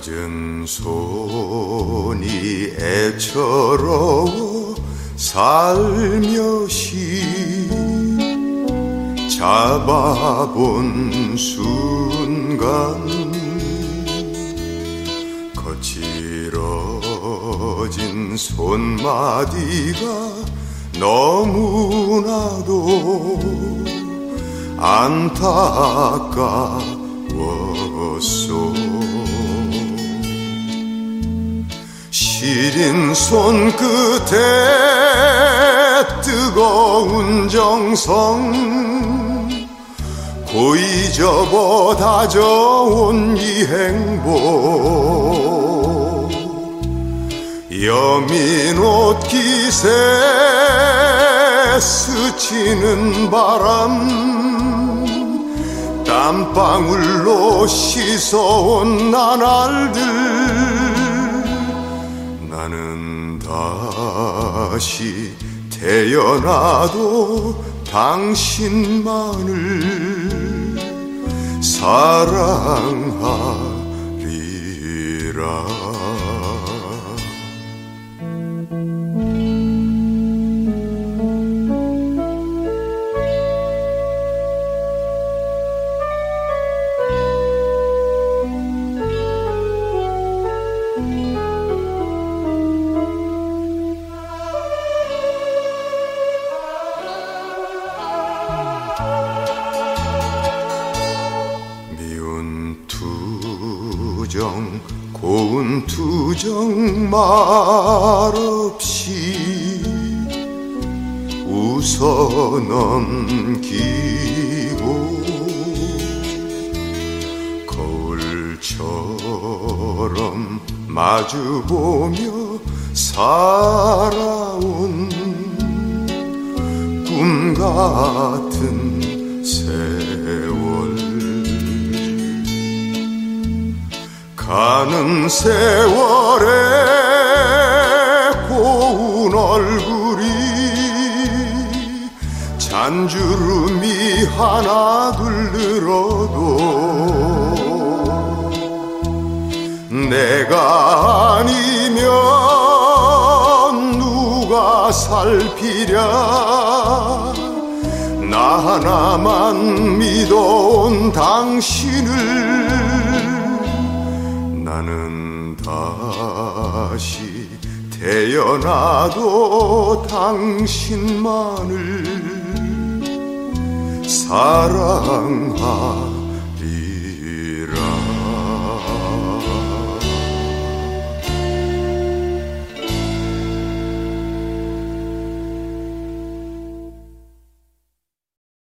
젖은 손이 애처로워 살며시 잡아본 순간 거칠어진 손마디가 너무나도 안타까웠소 시린 손끝에 뜨거운 정성. 고이 접어 다져온 이 행복. 여민 옷깃에 스치는 바람. 땀방울로 씻어온 나날들 다시 태어나도 당신만을 사랑하리라 투정 고운 투정 말없이 웃어 넘기고 거울처럼 마주보며 살아온 꿈 같은 가는 세월에 고운 얼굴이 잔주름이 하나 둘 늘어도 내가 아니면 누가 살피랴? 나 하나만 믿어온 당신을 다시 태어나도 당신만을 사랑하